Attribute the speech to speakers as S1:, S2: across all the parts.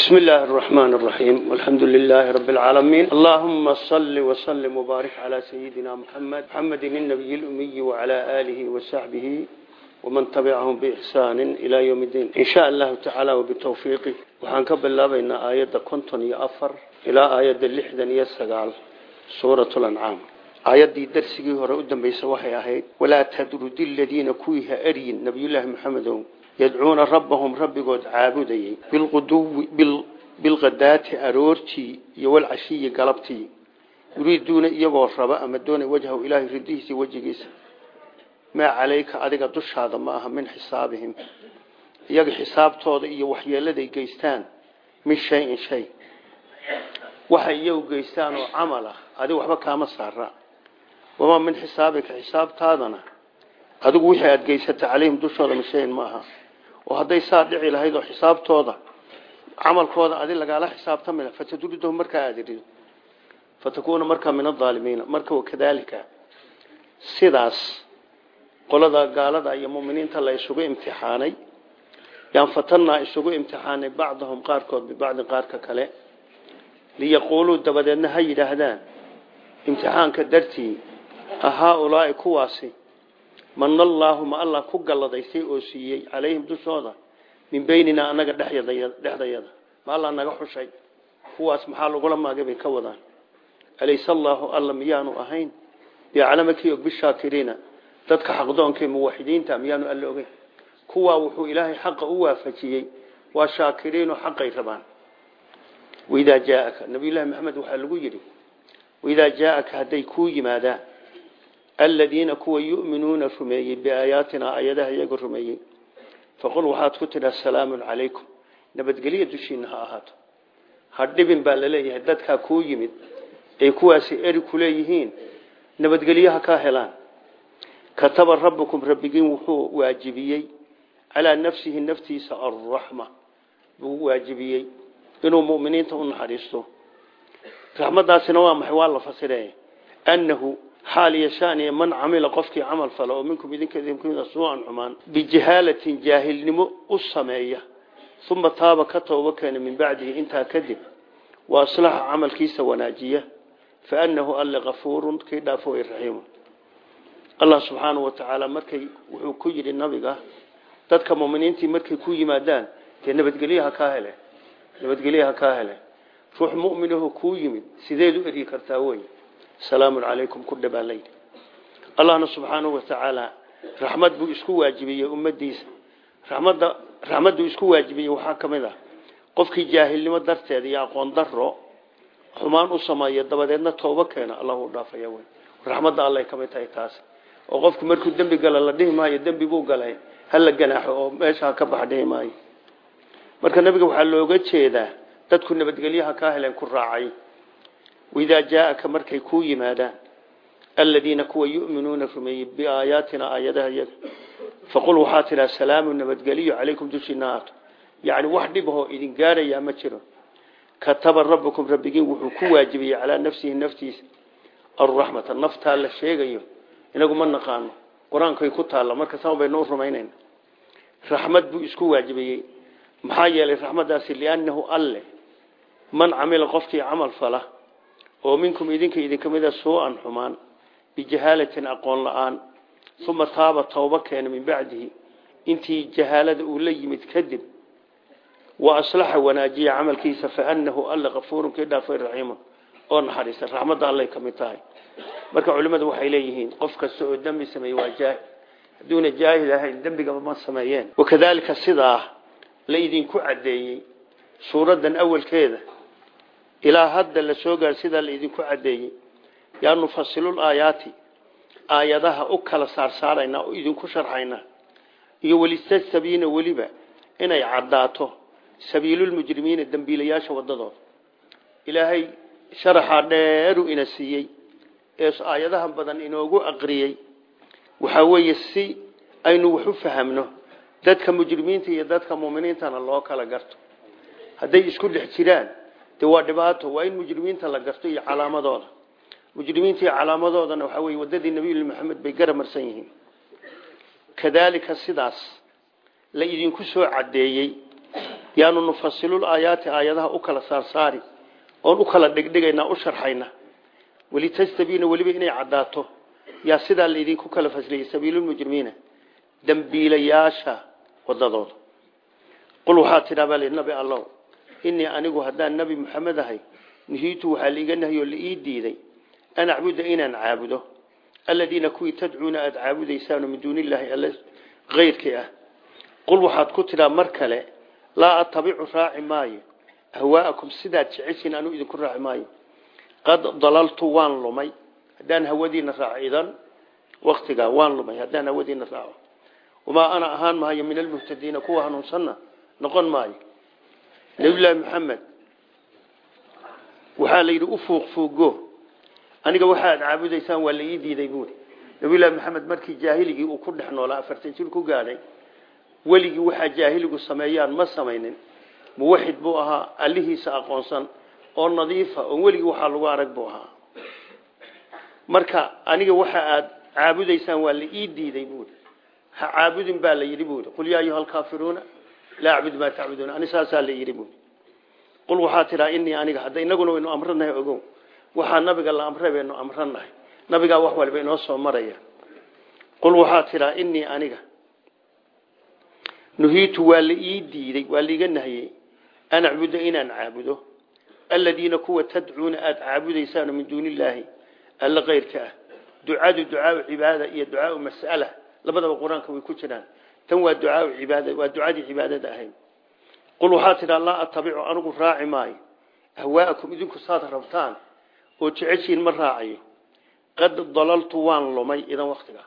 S1: بسم الله الرحمن الرحيم والحمد لله رب العالمين اللهم صل وسلم وبارك على سيدنا محمد محمد النبي الأمي وعلى آله وصحبه ومن تبعهم بإحسان إلى يوم الدين إن شاء الله تعالى وبالتوفيق وحنكب الله بين آيات كنتن يأفر إلى آيات اللحدن يسقال سورة الأنعام aayaddii darsigii hore u dambaysa waxay ahayd walaa tadrudi aladiina kuwiiha eryin nabiyullaahi maxamedow yadcuuna rabbahum rabbigood caabudayay bilqadaati aroortii iyo walcashiyi galabtii yuriiduuna iyagoo raba ama doonay wajhahu ilaahay ridihiisa wejigiisa maa calayka adiga dushaada ma aha min xisaabihim iyaga xisaabtooda iyo waxyeeladay geystaan min shayin shay waxay iyagu geystaan oo camal ah adiga waxba kaama saara wamaa min xisaabika xisaabtaadana adigu wixii aada geysata calayhim dushooda mashayin ma aha oo hadday saa dhici lahayd oo xisaabtooda camalkooda adi lagaala xisaabtami lah fataduridahu markaa aada irido fatakuuna markaa min adaalimiina marka wakadaalika sidaas qolada gaalada iyo muminiinta la isugu imtixaanay yaan fatanaa isugu imtixaanay bacdahum qaarkood bibacdin qaarka kale liyaquuluu dabadeedna ha yidhaahdaan. Imtixaanka dartii ahaa-ulaai kuwaasi mana allaahu ma allah ku galladaysay oo siiyey calayhim dushooda min beynina anaga dhexdayada ma allah naga xushay. Kuwaas maxaa lagula maagay bay ka wadaan. Alayse allaahu alla miyaanu ahayn? Biaclama kii og bishaakiriina dadka xaqdoonka muwaxidiinta miyaanu alla ogeyn? Kuwaa wuxuu ilaahay xaqa u waafajiyey. Waa shaakiriinoo xaqay rabaan. Waidaa jaaaka nabiyullaahi maxamed waxaa lagu yidhi waidaa jaaaka hadday kuu yimaadaan aladiina kuwa yu'minuuna rumeeyey biaayaatina ayadaha iyaga rumeeyey. Faqul waxaad ku tidhaa salaamun calaykum nabadgelya dushiina ha ahaato. Ha dhibin baa la leeyahay dadkaa kuu yimid ay kuwaasi eri ku leeyihiin nabadgelyaha kaa helaan. Kataba rabbukum rabbigiin wuxuu waajibiyey calaa nafsihi naftiisa alraxma buu waajibiyey inuu muminiinta u naxariisto. Raxmadaasina waa maxay xaal yashaaniya man camila qofkii camal fala oo minkum idinka idinkumida suu-an xumaan bijahaalatin jaahilnimo u sameeya uma taaba ka tooba keena min bacdihi intaa kadib wa aslaxa camalkiisa wanaajiya fa annahu alle kafuurun kii dhaafo way raxiimun allah subxaanau wa tacaala markay wuxuu ku yidhi nabiga dadka muminiintii markay ku yimaadaan dee nabadgelyaha kaa hele nabadgelyaha kaa hele ruux muminaho kuu yimid sideed u eryi kartaa wey salaamun calaykum ku dhabaa layidhi allahna subxaanahu wa tacaala raxmad buu isku waajibiyey ummadiisa. Raxmadda raxmadduu isku waajibiyey waxaa ka mid ah qofkii jaahilnimo darteeda iyo aqoon daro xumaan u sameeya dabadeedna toobo keena allahu dhaafaya wey raxmadda allay ka mid tahay taas. Oo qofku markuu dembi gala la dhihi maayo dembi buu galay hala ganaaxo oo meesha marka nabiga waxaa looga jeedaa dadku nabadgelyaha kaa heleen ku raacay waidaa jaaaka markay kuu yimaadaan aladiina kuwa yuminuuna rumeeyey biaayaatina aayadaha iyaga faqul waxaa tidhaa salaamu nabadgeliyo calaykum dushiina aato yacni wax dhibahoo idin gaarayaa ma jiro kataba rabbukum rabbigiin wuxuu ku waajibiyey calaa nafsihi naftiisa alraxmata naftaa la sheegayo inagu ma naqaano qur'aankay ku taalla marka sama baynu u rumaynayna raxmad buu isku waajibiyey maxaa yeelay raxmadaasi liannahu alle man camila qofkii camal fala oo minkum idinka idinka mida suu-an xumaan bijahaalatin aqoon la'aan. Uma taaba tooba keena min bacdihi. Intii jahaalada uu la yimid kadib wa aslaxa wanaajiya camalkiisa faanahu alle kafuurun kii dhaafay raxiimun. Oo naxariista raxmadda allay ka mid tahay. Marka culimmadu waxay leeyihiin qof kasta oo dembi sameeye waa jaahil. Hadduuna jaahil ahayn dembigaba ma sameeyeen. Wakadaalika sidaa la idinku caddeeyey suuraddan awalkeeda ilaa hadda la soo gaar sidaa la idinku caddeeyey. Yaa nufasilul aayaati aayadaha u kala saarsaaraynaa oo idinku sharxaynaa iyo welistasabiina weliba inay caddaato sabiilulmujrimiina dembiilayaasha waddadooda ilaahay sharaxaa dheeru ina siiyey ee aayadaha badan inoogu aqriyey. Waxaa weeye si aynu wax u fahamno dadka mujrimiinta iyo dadka muminiintana loo kala garto. Hadday isku dhex jiraan de waa dhibaato waa in mujrimiinta la garto iyo calaamadooda. Mujrimiinta iyo calaamadoodana waxaa weye wadadii nabiyullahi maxamed bay gara marsan yihiin. Kadaalika sidaas la idinku soo caddeeyey yaanu nufasilul aayaati aayadaha u kala saarsaari oon u kala dhigdhigaynaa u sharxayna. Walitastabiina weliba inay caddaato yaa sidaa laydinku kala fasliyey sabiilulmujrimiina dembiilayaasha wadadooda qul waxaa tidhaa lii nabi allow inii anigu haddaan nebi maxamed ahay nuhiitu waxaa liiga nahyo liii diiday an acbuda inaan caabudo. Aladiina kuwii tadcuuna aada caabudaysaano min duuni illaahi alle kayrkii ah. Qul waxaad ku tidhaa mar kale laa atabicu raaci maayo. Ahwaa'akum sidaad jeceshiin anuu idinku raaci maayo. Qad dalaltu waan lumay. Haddaan hawadiina raaco idan waktigaa waan lumay. Haddaan hawadiina raaco. Wamaa ana ahaan maayo min almuhtadiina kuwa hanuunsanna noqon maayo nabiyullaahi maxamed waxaa la yidhi u fuuq fuugo aniga waxaad caabudaysaan waa la ii diiday buuri nabiyullaahi maxamed markii jaahiligii uu ku dhex noolaa afartan jir ku gaadhay weligii waxaa jaahiligu sameeyaan ma samaynin. Muwaxid buu ahaa allihiisa aqoonsan oo nadiifa oo weligii waxaa lagu arag buu ahaa. Marka aniga waxa aad caabudaysaan waa la ii diiday buuri ha caabudin baa la laa acbud maa tacbuduuna ani saasaa la yidhi buuri qul waxaa tidhaa inii aniga hadda inaguna waynu amranahay ogow. Waxaa nabiga la amray baynu amranahay. Nabigaa wax waliba inoo soo maraya. Qul waxaa tidhaa inii aniga. Nuhiitu waa la ii diiday waa laiga nahiyey. An acbuda inaan caabudo. Aladiina kuwa tadcuuna aada caabudaysaano min duuni illaahi alla kayrka ah. Ducadu ducaau cibaada iyo ducaau mas'ala labadaba qur'aanka way ku jiraan tan waa ducaau cibaada waa ducadii cibaadada ahayd qul waxaa tidhaa laa atabicu anigu raaci maayo. Ahwaa'akum idinku saad rabtaan oo jeceshiin ma raacayo. Qad dalaltu waan lumay idan waktiga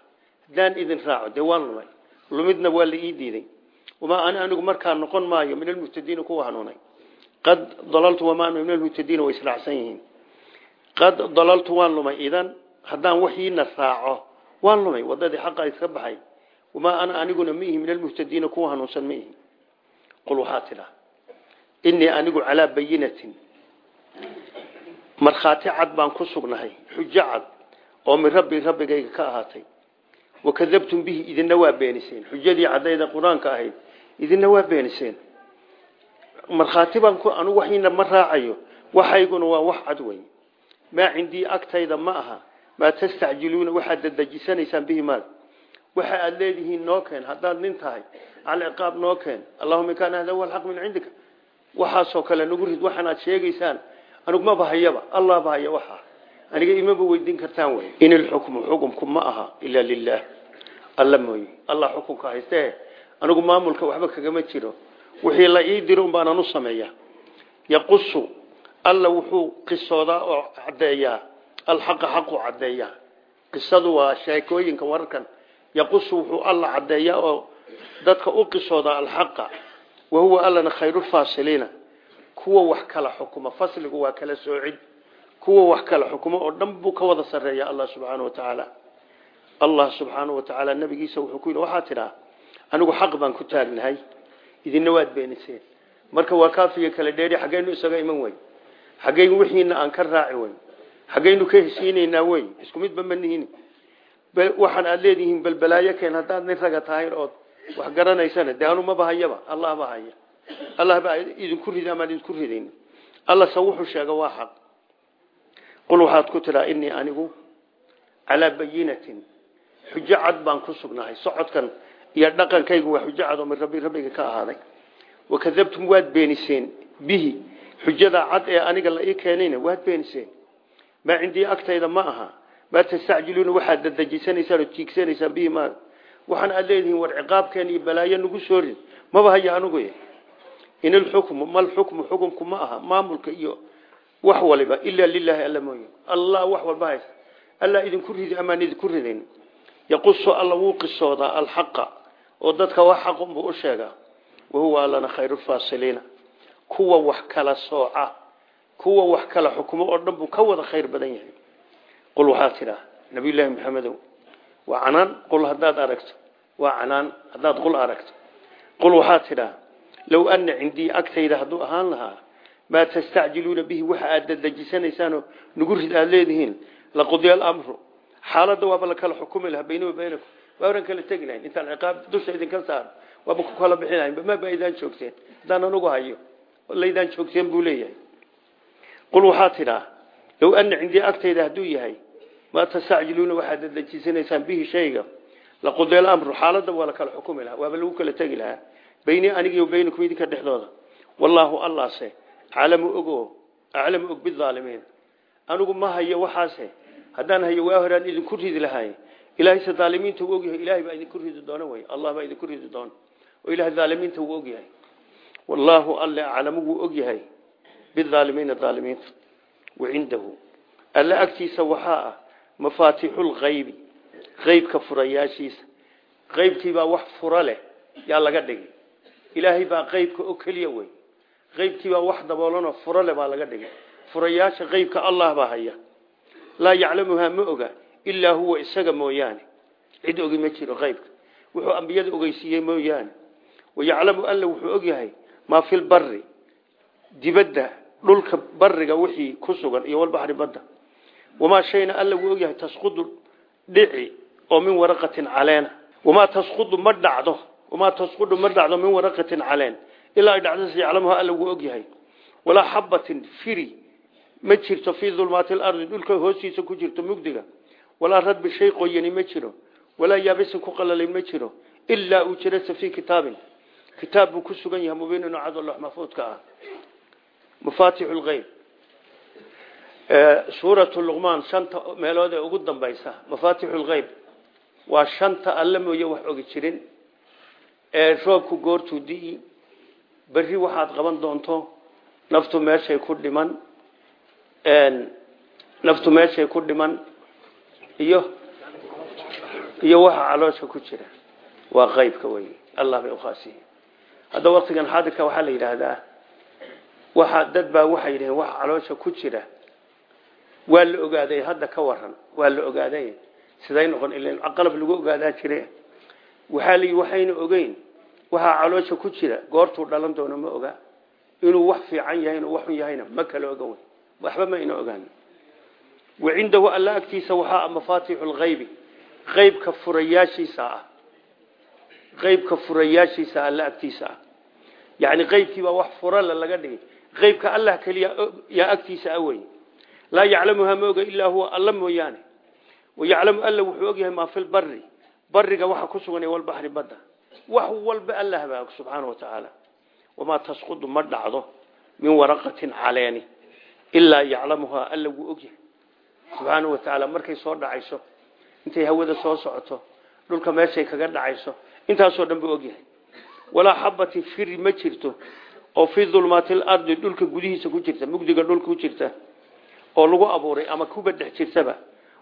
S1: haddaan idin raaco dee waan lumay. Lumidna waa la ii diiday. Wamaa ana anigu markaa noqon maayo min almuhtadiina kuwa hanuunay. Qad dalaltu wamaa ana min almuhtadiina way israacsan yihiin. Qad dalaltu waan lumay wamaa ana aniguna ma ihi min almuhtadiina kuwa hanuunsan ma ihi qul waxaa tidhaa inii anigu calaa bayinatin markhaati cad baan ku sugnahay xujo cad oo min rabbi rabbigayga ka ahaatay wakadabtum bihi idina waa beeniseen xujadii caddayda qur'aanka ahayd idina waa beeniseen markhaati baan ku anigu waxiina ma raacayo waxayguna waa wax cad wey maa cindii agtayda ma aha maa tastacjiluuna waxaad dadejisanaysaan bihi maag waxa aad leedihiin noo keen haddaad nin tahay alciqaab noo keen allahuma kaana hada huwa alxaq min cindika. Waxaasoo kale nagu rid waxaan aad sheegaysaan anigu maba hayaba allah ba haya waxa. Aniga imaba weydiin kartaan wey in ilxukmu xukumku ma aha ilaa lilah alla mooye allah xukunka hayste. Anigu maamulka waxba kagama jiro. Wixii la ii diro umbaanan u sameeya yaqusu alla wuxuu qisoodaa oo caddeeyaa. Alxaqa xaqu caddeeyaa. Qisadu waa sheekooyinka wararkan yaqusu wuxuu alla caddeeyaa oo dadka u qisoodaa alxaqa wa huwa allana khayrulfaasiliina kuwa wax kala xukuma fasligu waa kala soocid kuwa wax kala xukumo oo dhan buu ka wada sarreeya allah subxaana wa tacaala. Allah subxaana wa tacaala nabigiisa wuxuu ku yidhi waxaa tidhaa anigu xaq baan ku taagnahay idinna waad beeniseen. Marka waa kaafiga kala dheeri xaggaynu isaga iman weyn. Xaggaynu wixiina aan ka raaci weyn. Xaggaynu ka heshiinaynaa weyn. Isku midba ma waxaan aad leedihiin balbalaayo keen haddaad nin raga tahay ood wax garanaysana dee anu maba hayaba allah ba haya. Allah baa idinku rida amaan idinku ridayn. Alla se wuxuu sheega waa xaq. Qul waxaad ku tidhaa inii anigu calaa bayinatin. Xujo cad baan ku sugnahay. Socodkan iyo dhaqankaygu waa xujo cad oo min rabbi rabbiga ka ahaaday. Wakadabtum waad beeniseen bihi. Xujada cad ee aniga la ii keenayna waad beeniseen. Maa cindii agtayda ma aha maa tastacjiluuna waxaad dadejisanaysaan oo tiigsanaysaan bihi ma waxaan aad leedihiin war ciqaabkeen iyo balaayo nagu soo rid. Maba haya anigu in alxukmu mal xukmu xukumku ma aha maamulka iyo wax waliba ilaa lilaahi alla mooye. Allah wax walba haysta. Alla idinku ridi amaan idinku ridayn yaqusu alla wuu qisoodaa alxaqa oo dadka wax xaqunbuu u sheegaa wahuwa allana khayrulfaasiliina kuwa wax kala sooca kuwa wax qul waxaa tidhaa nabiyullaahi maxamedow waa canaan qul haddaad aragto. Waa canaan haddaad qul aragto. Qul waxaa tidhaa low ana cindii agtayda hadduu ahaan lahaa maa tastacjiluuna bihi waxa aad dadejisanaysaan nagu rid aad leedihiin laqudiya alamru xaaladda waaba la kala xukumi lahaa bayni wa baynakum. Waa oran kala tegi lahayn. Intaan ciqaab dusha idinka saaro waaba ku kala bixinayn maba aydaan joogteen? Haddaan anugu hayo laydaan joogteen buu leeyahay. Qul waxaa tidhaa low ana cindii agtayda hadduu yahay maa tastacjiluuna waxaad dadejisanaysaan bihi shayga? Laqudeel amru xaaladda waa la kala xukumi lahaa waaba lagu kala tegi lahaa. Beynii anigiyo beynakum idinka dhexdooda. Wallaahu allaase aclamu ogo aclamu og bidaalimiin anigu ma hayo waxaase haddaan hayo waa horaan idinku ridi lahay ilaahayse daalimiinta uu ogyahay ilahay baa idinku ridi doona wey allah baa idinku ridi doona. Oo ilahay daalimiinta uu ogyahay wallaahu alle aclamu wuu mafaatixulkaybi qaybka furayaashiisa. Qaybkiibaa wax fura leh yaa laga dhigay. Ilaahay baa qaybka oo keliya wey. Qaybkiibaa wax daboolanoo furo leh baa laga dhigay. Furayaasha qaybka allah baa haya. Laa yaclamuhaa ma oga ilaa huwa isaga mooyaane. Cid ogi ma jiro qaybka wuxuu ambiyada ogeysiiyey mooyaane. Wayaclamu alla wuxuu ogyahay maa fi lbari dibadda dhulka bariga wixii ku sugan iyo walbaxri badda wamaa shayna alla wuu ogyahay tasqudu dhici oo min waraqatin caleena wamaa tasqudu ma dhacdo wamaa tasqudu ma dhacdo min waraqatin caleen ilaa ay dhacdo si yaclamuha alla wuu ogyahay walaa xabatin firi ma jirto fii dulmaati lardi dhulka hoostiisa ku jirto mugdiga walaa radbi shay qoyani ma jiro walaa yaabisin ku qalalay ma jiro ilaa uu jirasa fii kitaabin kitaab buu ku sugan yahay mubiinin cado lox maxfuudka ah mafaatixu lgeyb suuratu luqmaan shanta meelood ee ugu dambaysa mafaatixu lgeyb waa shanta alle mooye wax ogi jirin ee roobku goortuu di'i. Berri waxaad qaban doonto naftu meeshay ku dhiman naftu meeshay ku dhiman iyo iyo waxa caloosha ku jira. Waa qeybka wey allah bay ukhaasiye hadda waktigan xaadirka waxaa la yidhaahdaa waxa dad baa waxay yidhaheen waxa caloosha ku jira waa la ogaaday hadda ka waran waa la ogaaday. Siday noqon ilan qalab lagu ogaadaa jire. Waxaa la waxayna ogeyn. Waxaa caloosha ku jira. Goortuu dhalan doono ma oga. Inuu wax fiican yahay inuu wax xun yahayna ma kala oga wey waxba ma ina ogaan. Wacindahu alla agtiisa waxaa mafaatixu lgaybi qaybka furayaashiisa ah. Qaybka furayaashiisa alla agtiisa ah. Yani qaybkiibaa wax furala laga dhigay. Qaybka allah keliya yaa agtiisa ah wey laa yaclamuhaa ma oga ilaa huwa alla mooyaane. Wayaclamu alla wuxuu ogyahay maa fi lbari bariga waxa ku sugan walbaxri badda. Wax walba allah baa og subxaana wa tacaala wamaa tasqudu ma dhacdo min waraqatin caleeni. Ilaa yaclamuhaa alla wuu ogyahay. Subxaana wa tacaala markay soo dhacayso intay hawada soo socoto dhulka meeshay kaga dhacayso intaasoo dhan buu ogyahay. Walaa xabatin firi ma jirto oo fii dulmaati lardi dhulka oo lagu abuuray ama kuba dhex jirtaba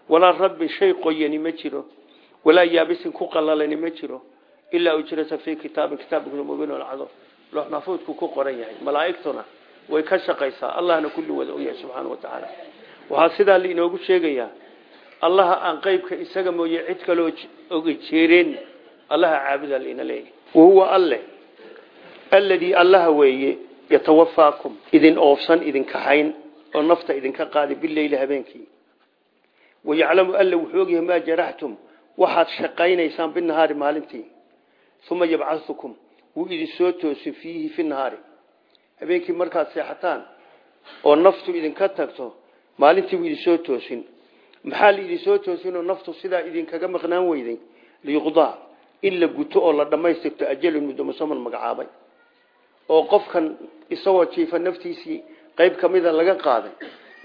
S1: walaa rabbin shay qoyani ma jiro walaa yaabisin ku qalalani ma jiro ilaa ujrata fii kitaabin cado. Loox maxfuudku ku qoran yahay malaa'igtuna way ka shaqaysaa allahna kulli wada ogyahay subxaana wa tacaala. Waxaa sidaa lainoogu sheegayaa allaha aan qeybka isaga mooye cid kaloo oga jeereen allaha caabudaa laina leeyahay. Wahuwa alle alladii allaha weeye yatawafaakum idin oofsan idin kaxayn oo nafta idinka qaadi bileyli habeenkii wayaclamu alla wuxuu ogyahay maa jaraxtum waxaad shaqaynaysaan binahaari maalintii. Uma yabcaukum wuu idin soo toosin fiihi fi nahaari habeenkii markaad seexataan oo naftu idinka tagto maalintii buu idin soo toosin. Maxaa la idin soo toosinoo naftu sidaa idinkaga maqnaan weyday? Liyuqdaa in la guto oo la dhammaystirto ajalun muddo qayb ka mida laga qaaday.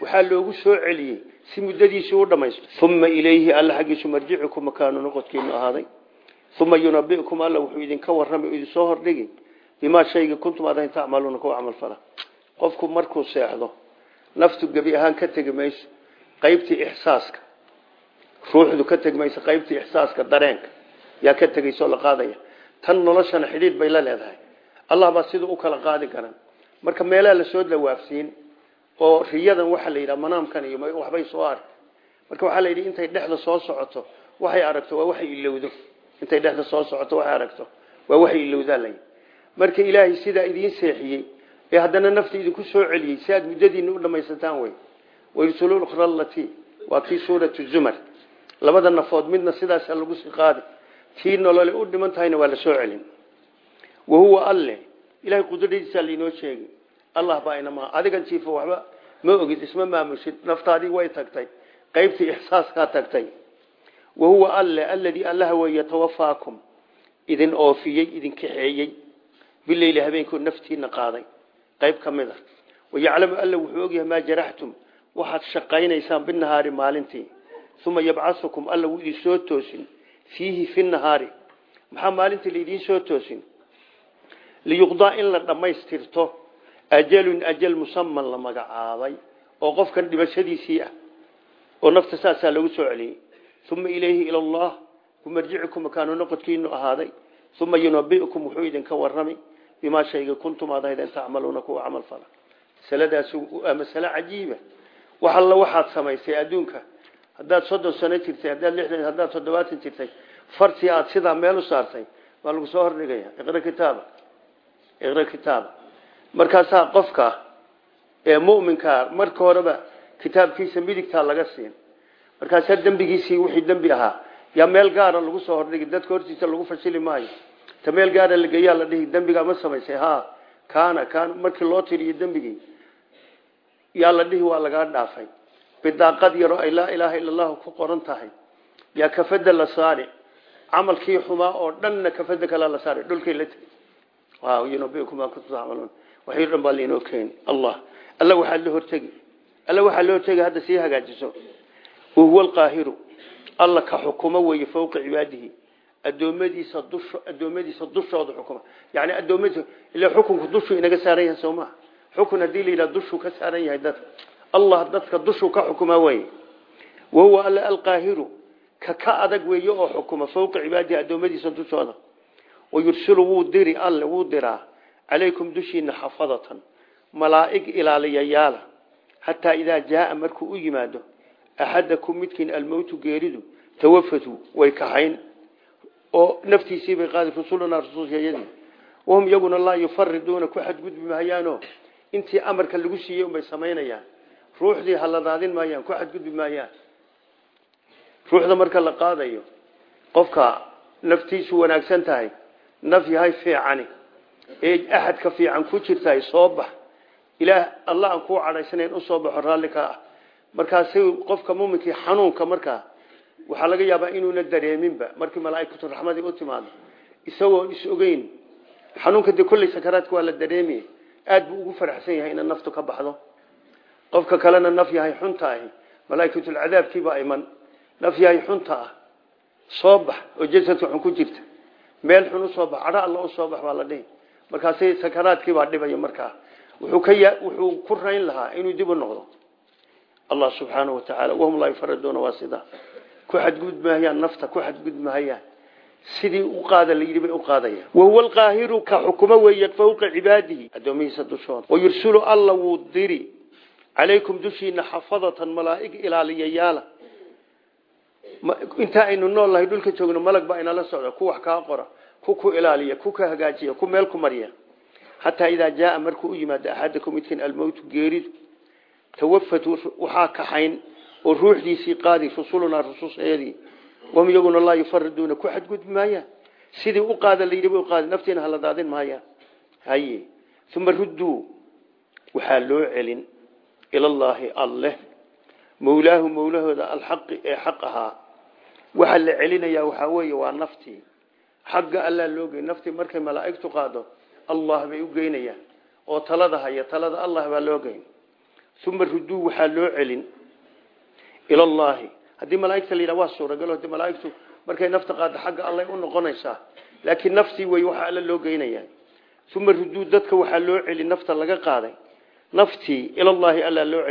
S1: Waxaa loogu soo celiyey si muddadiisii u dhamaysto uma ilayhi alla xaggiisu marjicukum makaanu noqodkiinu ahaaday. Uma yunabikum alla wuxuu idinka warramay idin soo hordhigi. Bimaa shayga kuntum adayn tacmaluuna kuwa camal fala. Qofku markuu seexdo naftu gebi ahaan ka tegi mayso qaybtii ixsaaska ruuxdu ka tegi mayso qaybtii dareenka yaa ka tegayso la qaadaya. Tan noloshana xidhiidh bay la leedahay. Allah baa siduu u kala qaadi karan marka meelaha la soo dawaafsiin oo riyadan waxaa la yidhaha manaamkan iyo waxbay soo ark marka waxaa la yidhi intay dhexda soo socoto waxay aragto waa waxay ilowdo. Intay dhexda soo socoto waxay aragto waa waxay ilowdaa marka ilaahay sidaa idiin seexiyey ee haddana nafta idinku soo celiyey si muddadiina u dhamaysataan wey wayrsul ukhra lati waa kii suuratu zumar. Labada nafood midna sidaasa lagu sii qaadi. Tii nolole u dhiman waa la soo celin. Wahuwa alle ilahay qudradiisa lainoo sheegay. Allah baa inama adigan jiifo waxba ma ogid isma maamushid. Naftaadii way tagtay. Qaybtii ixsaaskaa tagtay. Wahuwa alle alladii allaha wey yatawafaakum idin oofiyey idin kaxeeyey bileyli habeenkoo naftiina qaaday. Qayb ka mid a. Wayaclamu alla wuxuu ogyahay maa jaraxtum waxaad shaqaynaysaan binahaari maalintii. Uma yabcaukum alla wuu idin soo toosin. Fiihi fi nahaari maxaa maalintii laidiin soo toosin liyuqdaa in la dhammaystirto ajalun ajal musaman la magacaabay oo qofkan dhimashadiisii ah oo nafta saasaa lagu soo celiyey uma ilayhi ila allah kumarjicikum makaanu noqodkiinu ahaaday. Uma yunabiukum wuxuu idinka warrami bimaa shayga kuntum aad ahaydeen tacmaluuna kuwa camal fala. Masaladaas waa masale cajiiba. Wax alla waxaad samaysay adduunka. Haddaad soddon sano jirtay haddaad lixdan haddaad toddobaatan jirtay fartii aad sidaa meel u saartay waa iqra kitaaba markaasaa qofka ee mu'minkaa marka horeba kitaabkiisa midigtaa laga siin. Markaasaa dembigiisii wixii dembi ahaa. Yaa meel gaara lagu soo hordhigi dadka hortiisa lagu fashili maayo. Ta meel gaara lageeyaa la dhihi dembigaa ma samaysay. Ha kaana kaana markii loo tiriyo dembigii yaa la dhihi waa lagaa dhaafay. Bidaaqad yaroo ay laa ilaaha illa allahu ku qoran tahay. Yaa kafada la saari. Camalkii xumaa oo dhanna kafada kala la saari dhulkay la waxay dhan baa lainoo keeni allah alla waxaa la hortegi alla waxaa la hortegi hadda sii hagaajiso. Wahuwa alqaahiru. Alla ka xukumo weeye fawqa cibaadihi. Adoomadiisa dush addoommadiisa dushooda xukuma. Yani addoommadiisa ila xukunku dushuu inaga saaran yahay soo maha xukun haddii la yidhaha dushuu ka saaran yahay dadka allah dadka dushuu ka xukuma weye wahuwa alla alqaahiru. Ka ka adag weeye oo xukuma fawqa cibaadihi addoommadiisa dushooda wayursilu wuu diri alle wuu diraa. Calaykum dushiina xafadatan. Malaa'ig ilaaliyayaala xataa idaa jaaa markuu u yimaado axadakum midkiin almowtu geeridu tawafatu way kaxayn oo naftiisii bay qaadi rusulunaa rusulyadii wahum iyaguna laa yufariduuna ku xadgudbi maayaano intii amarka lagu siiyey unbay samaynayaan. Ruuxdii haladaadin maayaan ku xadgudbi maayaan. Ruuxda marka la qaadayo qofka naftiisu wanaagsan tahay naf yahay fiicani. Ee axadka fiican ku jirtahay soo bax. Ilaah allah aan kuu cadhaysanayn u soo baxo raalli ka ah. Markaasi qofka muminkii xanuunka markaa waxaa laga yaabaa inuuna dareeminba. Markii malaaikatu raxmadii u timaado isagoo is ogeyn xanuunka dee kolley sakaraadka waa la dareemaya aad buu ugu faraxsan yahay ina naftu ka baxdo. Qofka kalena naf yahay xunta ahi malaaikatulcadaabkiibaa iman naf yahay xunta ah meel xun u soo bax cadho alla u soo bax baa la dhihi. Markaasi sakaraadkiibaa dhibaya markaa wuxuu ku rayn lahaa inuu dib u noqdo. Allah subxaanahu watacaala wahum laa yufariduuna waa sidaa ku xadgudmahayaan nafta ku xadgudmahayaan sidii u qaada la yidhi bay u qaadayaan wahuwa alqaahiru ka xukumo weeye fawqa cibaadihi. Addoomihiisa dushooda wayursulu alla wuu diri. Calaykum dushiina xafadatan malaa'ig ilaaliyayaala intaa aynu nool nahay dhulka joogno malag baa inala socda ku wax kaa qora ku ku ilaaliya ku ka hagaajiya ku meel ku mariya. Xataa idaa jaaa markuu u yimaado axadakum midkiin almowtu geeridu tawafatu waxaa kaxayn oo ruuxdiisii qaadi rusulunaa rususheedii. Wahum iyaguna laa yufariduuna ku xadgudbi maayaan sidii u qaada layidhi bay u qaadi naftiina hala daadin maayaan haye uma rudduu waxaa loo celin ilallaahi alleh mawlaahu mawlahooda alxaqi ee xaq ahaa. Waxaa la celinayaa waxaa weeye waa naftii xagga allaa loo gey naftii markay malaa'igtu qaado allah bay u geynayaan. Oo talada haya talada allah baa loo geyn. Uma rudduu waxaa loo celin. Ilallaahi. Haddii malaaigta la yidhaha waa suuragal haddii malaaigtu markay nafta qaado xagga allay u noqonaysaa. Laakiin naftii wey waxaa alla loo geynaya uma rudduu dadka waxaa loo celin nafta laga qaaday. Naftii ilallaahi allaa loo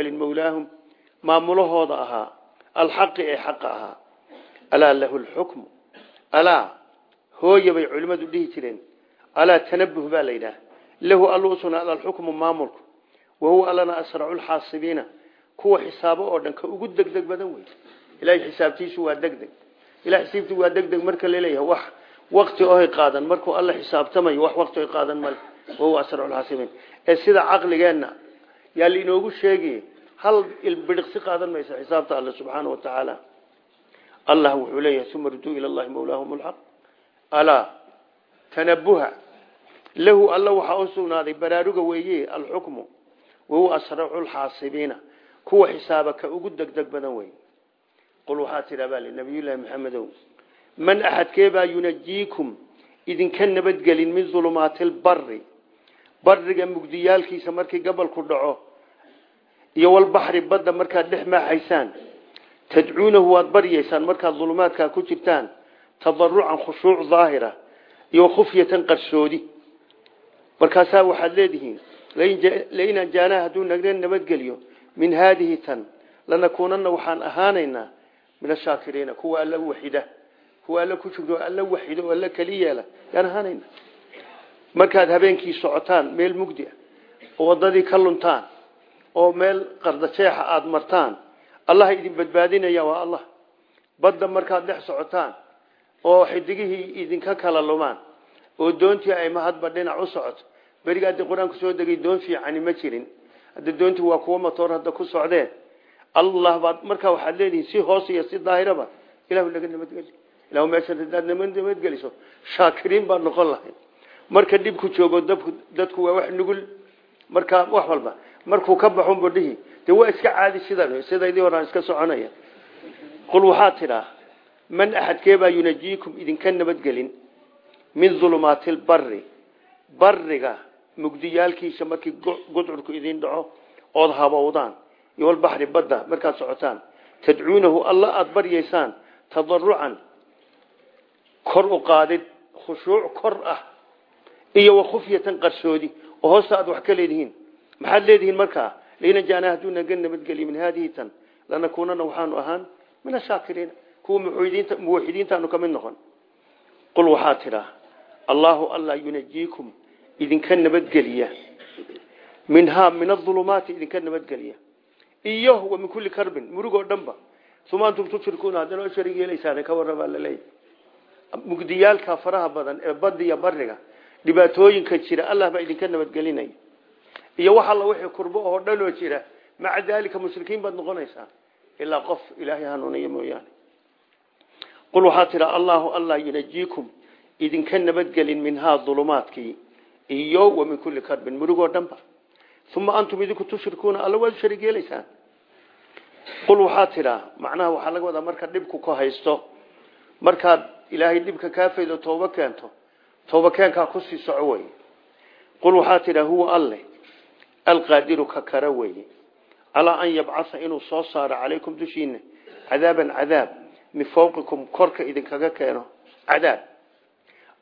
S1: maamulahooda ahaa alxaqi ee xaqa ahaa. Alaa lahu lxukmu alaa hooya bay culimmadu dhihi jireen. Alaa tanabuh baa la yidhaha lahu allu usugnaada alxukmu maamulku. Wahuwa allana asracu lxaasibiina kuwa xisaabo oo dhan ka ugu degdeg badan wey ilahay xisaabtiisu waa degdeg. Ilahay xisaabtiisu waa degdeg marka la leeyahay wax wakti ohay qaadan markuu alla xisaabtamayo wax wakti oy qaadan male. Wahuwa asracu lxaasibiin ee sida caqligeenna yaa lainoogu sheegay hal ilbidhiqsi qaadan maysa xisaabta alle subxaana wa tacaala. Allah wuxuu leeyahay uma ruduu ila llahi mawlaahum lxaq alaa tanabuha lahu alla waxaa u sugnaaday baraaruga weeye alxukmu wahuwa asracu lxaasibiina kuwa xisaaba ka ugu degdeg badan wey qul waxaa tidhaa baa li nabiyullaahi maxamedow man axadkeebaa yunajiikum idinka nabadgelin min dulumaati lbari bariga mugdiyaalkiisa markii gabalku dhaco iyo walbaxri badda markaad dhex maaxaysaan tadcuunahu waad baryaysaan markaad dulumaadkaa ku jirtaan tadarucan khushuuc daahira iyo khufyatan qarsoodi. Markaasaa waxaad leedihiin lain anjaanaa hadduu naga nabadgeliyo min haadihi tan lanakuunana waxaan ahaanaynaa min ashaakiriina kuwa alla waxida kuwa alla ku jiro alla waxido alla keli yeela ahaanayna markaad habeenkii socotaan meel mugdi ah oo wadadii ka oo meel qardajeexa aada martaan. Allaha idin badbaadinaya waa allah. Badda markaad dhex socotaan oo xidigihii idinka kala lumaan oo doontii ay mahadba dhinac u socoto beriga haddii qur'aanku soo degay doon fiicani ma jirin. Hadda doontii waa kuwo matoor hadda ku socdeen allah baad markaa waxaad leedihiin si hoos iyo si daahiraba ilahu naga nabadgeli ilahu meeshan hadaad nabadgeliso shaakiriin baad noqon lahayd marka dhibku joogo dadku waa wax nugul. Markaa wax walba markuu ka baxun budhihi dee waa iska caadi sidan sidaydii horaan iska soconaya. Qul waxaa tidhaa man axadkeebaa yunajiikum idinka nabadgelin min dulumaati lbari bariga mugdiyaalkiisa markii gudcurku idin dhaco ood habowdaan. Iyo walbaxri badda markaad socotaan. Tadcuunahu alla aada baryaysaan tadarucan kor u qaadid khushuuc kor ah iyo wakhufyatan qarsoodi oo hoosta aad wax ka leedihiin maxaad leedihiin markaa laina jaanaa hadduu naga nabadgeliyo min haadihi tan lanakuunana waxaanu ahaan min ashaakiriina kuwa muwaxidiintaanu ka mid noqon. Qul waxaa tidhaa allaahu alla yunajiikum idinka nabadgeliya. Minhaa min aulumaati idinka nabadgeliya. Iyo wa min kulli karbin murugoo dhanba. Uma antum tushrikuuna haddana o sharig yeelaysaan ka warrabaa laleeyahy mugdiyaalka faraha badan ee badiya bariga dhibaatooyinka jira allah baa idinka nabadgelinaya iyo wax alla wixii kurbo oo dhanoo jira. Maca daalika mushrikiin baad noqonaysaa. Ilaa qof ilaahay hanuuniya mooyaane. Qul waxaa tidhaa allaahu allah yunajiikum idinka nabadgelin minhaa dulumaadkii iyo wa min kulli karbin murugoo dhanba uma antum idinku tushrikuuna alla waad sharig yeelaysaan. Qul waxaa tidhaa macnaha waxaa laga wadaa marka dhibku ku haysto markaad ilaahay dhibka kaa faydo tooba keento tooba keenkaa ku sii soco wey qul waxaa tidhaa huwa alle alqaadiru ka kara weye calaa an yabcaa inuu soo saaro calaykum dushiina cadaaban cadaab min fawqikum korka idinkaga keeno cadaab.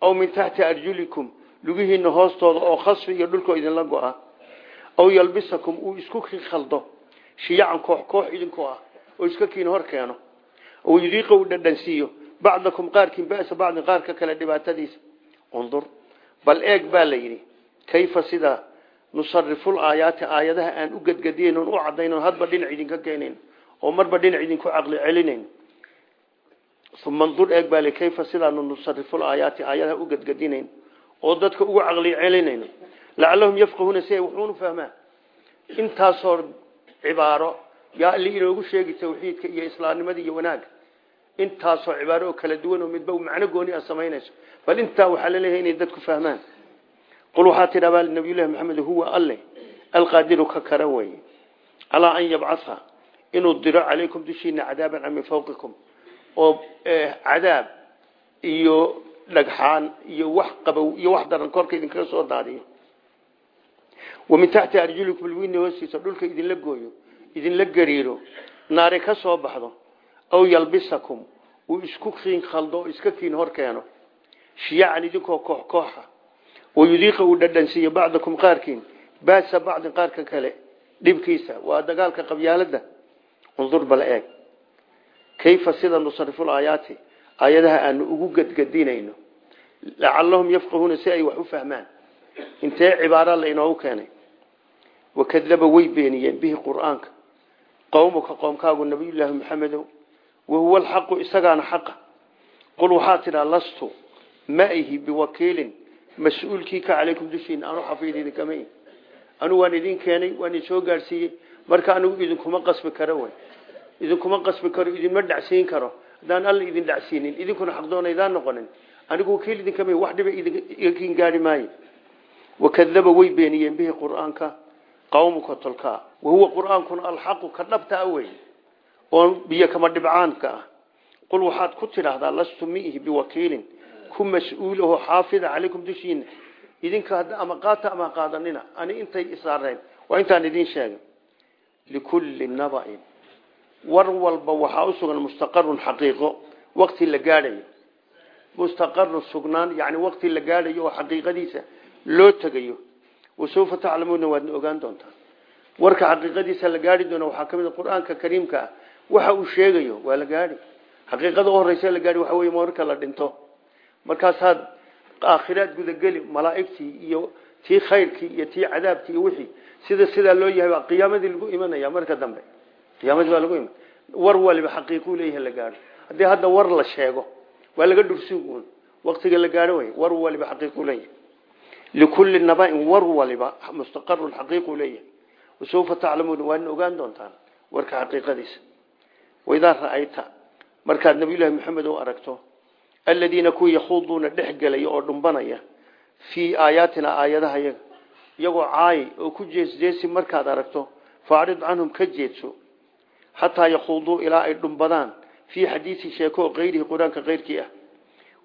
S1: Aw min taxti arjulikum lugihiina hoostooda oo khasfi iyo dhulkoo idinla go-a. Aw yalbisakum uu isku khaldo shiyacan koox koox idinkoo ah oo iska kiin hor keeno. Aw yudiiqa uu dhadhansiiyo bacdakum qaarkiin ba'sa bacdin qaarka kale dhibaatadiisa. Undur bal eeg baa la yidhi kayfa sida nusariful aayaati aayadaha aan u gedgediyen oon u cadayno hadba dhinac idinka keenayn oo marba dhinac idinku caqli celinayn uma ndur eeg baa li kayfa sidaanu nusariful aayaati aayadaha u gedgedinayn oo dadka ugu caqli celinayno lacallahum yafqahuuna si ay wuxuunu fahmaan intaasoo cibaaro yaa alli inoogu sheegi tawxiidka iyo islaamnimada iyo wanaagga intaasoo cibaaro kala duwan oo midba macno gooni a samaynayso bal intaa waxaa la leeyahay inay dadku fahmaan qul waxaa tidhabaa nabiyullahi maxamed huwa alle alqaadiru ka kara weye calaa an yabcaa inuu diro calaykum dushiina cadaaban can min fawqikum oo cadaab iyo dhagxaan iyo wax qabow iyo wax daran korka idinkaga soo daadiyo wa min taxti arjulikum lwiina hoostiisa dhulka idinla gooyo idinla gariiro naare ka soo baxdo aw yalbisakum wayudiiqa uu dhadhansiiyo bacdakum qaarkiin baasa bacdin qaarka kale dhibkiisa waa dagaalka qabyaalada undur bal eeg kayfa sida nusariful aayaati aayadaha aanu ugu gedgedinayno lacallahum yafqahuuna si ay wax u fahmaan intee cibaara lainoogu keenay wakadaba way beeniyeen bihi qur'aanka qowmuka qoomkaagu nabiyullaahi maxamedow wahuwa alxaqu isagaana xaqa qul waxaa tidhaa lastu ma ihi mas'uulkii ka calaykum dushiina anu xafiid idinkama ihi anugu waan idin keenay waan idin soo gaadhsiiyey marka anigu idinkuma qasbi karo wey idinkuma qasbi karo idinma dhacsiin karo. Haddaan alla idin dhacsiinin idinkuna xaqdoonaydaan noqonin. Anigu wakiil idinkama ihi wax dhiba kiin gaari maayo. Wakadaba way beeniyeen bihi qur'aanka qawmuka tolkaa wahuwa qur'aankuna alxaqu ka dhabtaa wey oo biyo kama dhibcaanka ah. Qul waxaad ku tidhaahdaa lastu miihi biwakiilin ku mas'uulaho xaafida calaykum dushiina idinka ama qaata ama qaadanina ani intay isaareen waa intaan idiin sheegay. Likulli nabain. War walba waxaa u sugan mustaqarun xaqiiqo wakti la gaadhayo. Mustaqarun sugnaan yani wakti la gaadhayo oo xaqiiqadiisa loo tegayo. Wasawfa taclamuuna waadna ogaan doontaa warka xaqiiqadiisa la gaadhi doona waxaa ka mid qur'aanka kariimka ah waxa uu sheegayo waa la gaadhi. Xaqiiqada u horeysa la gaadhi waxa wey marka la dhinto markaasaad aakhiraad gudageli malaa'igtii iyo tii khayrkii iyo tii cadaabkii iyo wixii sida sidaa loo yahay baa qiyaamadii lagu imanaya marka dambe. Qiyaamadii baa lagu iman. War waliba xaqiiquu leeyahay la gaadho. Haddii hadda war la sheego waa laga dhursuun waktiga la gaadho way war waliba xaqiiquu leeyahay. Likulli nabain war waliba mustaqarun xaqiiquu leeyahay. Wasawfa taclamuuna waadna ogaan doontaan warka xaqiiqadiisa. Waidaa ra'ayta markaad nabiyullaahi maxamed u aragto aladiina kuwa yakhuuduuna dhex gelaya oo dhumbanaya fii aayaatina aayadaha yaga iyagoo caayi oo ku jeesjeesi markaad aragto faacrid canhum ka jeedso xataa yakhuuduu ilaa ay dhumbadaan fii xadiisi sheeko kayrihi qur'aanka keyrkii ah.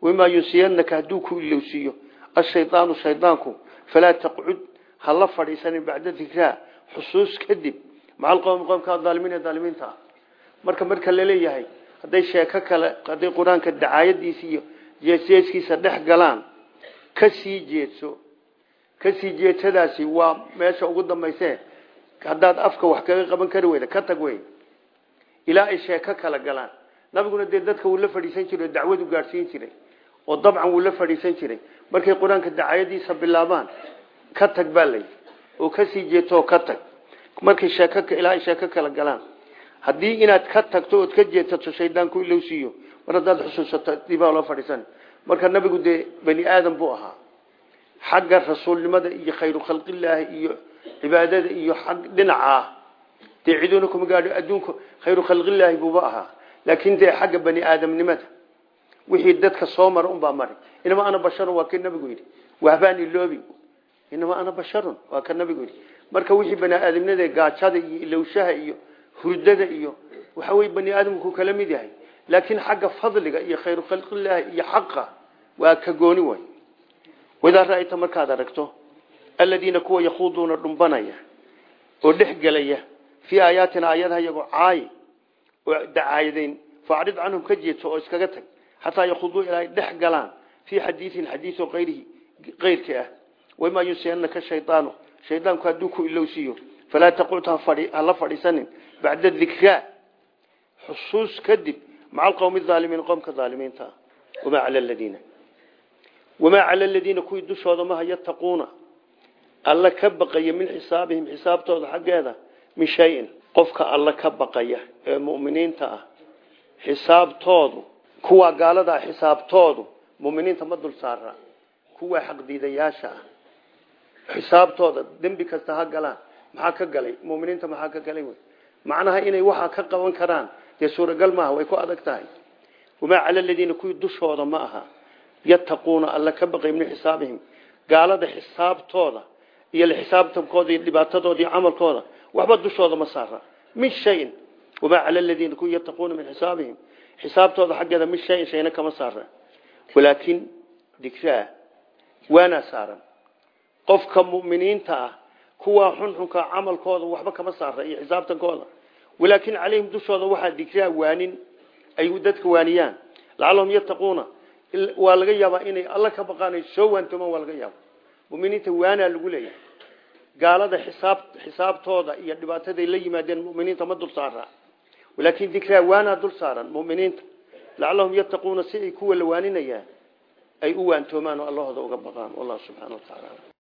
S1: Wamaa yunsiyanaka hadduu ku ilowsiiyo ashaydaanu shaydaanku falaa taqcud ha la fadhiisanin bacda dikraa xusuus kadib maca alqowmi qowmka adaalimiin ee daalimiinta ah. Marka marka la leeyahay hadday sheeko kale hadday qur'aanka dacaayadiisa iyo jeesjeeskiisa dhex galaan ka sii jeedso. Kasii jeedsadaasi waa meesha ugu dambayse. Haddaad afka wax kaga qaban kari weyda ka tag wey ilaa ay sheeko kala galaan. Nabiguna dee dadka wuu la fadhiisan jiray oo dacwadu gaadhsiin jiray oo dabcan wuu la fadhiisan jiray. Markay qur'aanka dacaayadiisa bilaabaan ka tag baa lay oo ka sii jeedso ka tag. Markay sheeko ilaa ay sheeko kala galaan haddii inaad ka tagto ood ka jeedsato shaydaanku ilowsiiyo mar xusuusato dibaa loo fadhiisan. Marka nabigu dee bani aadam buu ahaa. Xagga rasuulnimada iyo khayru khalqillaahi iyo cibaadada iyo ag dhinacaa dee ciduuna adduunka khayru khalqillaahi buuba ahaa. Laakiin dee xagga bani aadamnimada wixii dadka soo mara unbaa mari inama ana basharun waa ka nabigu yidhi. Wahbaan iloobi inama ana basharun waa ka nabigu yidhi. Marka wixii bani aadamnimada gaajada iyo ilowshaha iyo hurdada iyo waxa wey bani aadamku kala mid yahay. Laakiin xagga fadliga iyo khayru khalqillaahi iyo xaqa waa ka gooni way. Wadaa ra'ayta markaad aragto aladiina kuwa yakhuuduuna dhumbanaya oo dhex gelaya fii aayaatina aayadaha iyagoo caayi oo dacaayadayn faacrid canhum ka jeedso oo iskaga tag xataa yakhuuduu ilaa ay dhex galaan fii xadiiin xadiiso ayrihi keyrkii ah. Wamaa yunsiyanaka shaydaanu shaydaanku hadduu ku ilowsiiyo falaa taqud hala fadhiisanin bacda dikraa xusuus kadib maca alqowmi aalimiin qowmka aalimiinta ah wamaa cala ladiina wamaa cala aladiina kuwii dushooda maha yattaquuna alla ka baqaya min xisaabihim xisaabtooda xaggeeda min shayin qofka alla ka baqaya ee muminiinta ah xisaabtoodu kuwaa gaalada ah xisaabtoodu muminiinta ma dul saara kuwaa xaqdiidayaasha ah xisaabtooda dembi kasta ha galaan maxaa ka galay muminiinta maxaa ka galay macnaha inay waxaa ka qaban karaan. Dee suuragal maaha way ku adag tahay. Wamaa cala aladiina kuwii dushooda ma aha. Yattaquuna alla ka baqay min xisaabihim. Gaalada xisaabtooda iyo xisaabtankooda iyo iyo camalkooda waxba dushooda ma saara. Min shayin. Wamaa cala aladiina kuwii yattaquuna min xisaabihim. Xisaabtooda xaggeeda min shayin shayna kama saara. Walaakin dikraa waanaa saaran. Qofka muminiinta ah kuwaa xunxunka camalkooda waxba kama saara iyo xisaabtankooda walaakin calayhim dushooda waxaa dikraa waanin ay dadka waaniyaan. Lacalahum yattaquuna waa laga yaabaa inay alla ka baqaan soo waantoomaan waa laga yaaba muminiinta waanaa lagu leeyahay. Gaalada xisaab xisaabtooda iyo dhibaataday la yimaadeen muminiinta ma dul saara. Walaakin dikraa waanaa dul saaran muminiinta. Lacalahum yattaquuna si ay kuwa la waaninayaan ay u waantoomaan oo allahooda uga baqaan. Wallahu subxana wa tacaala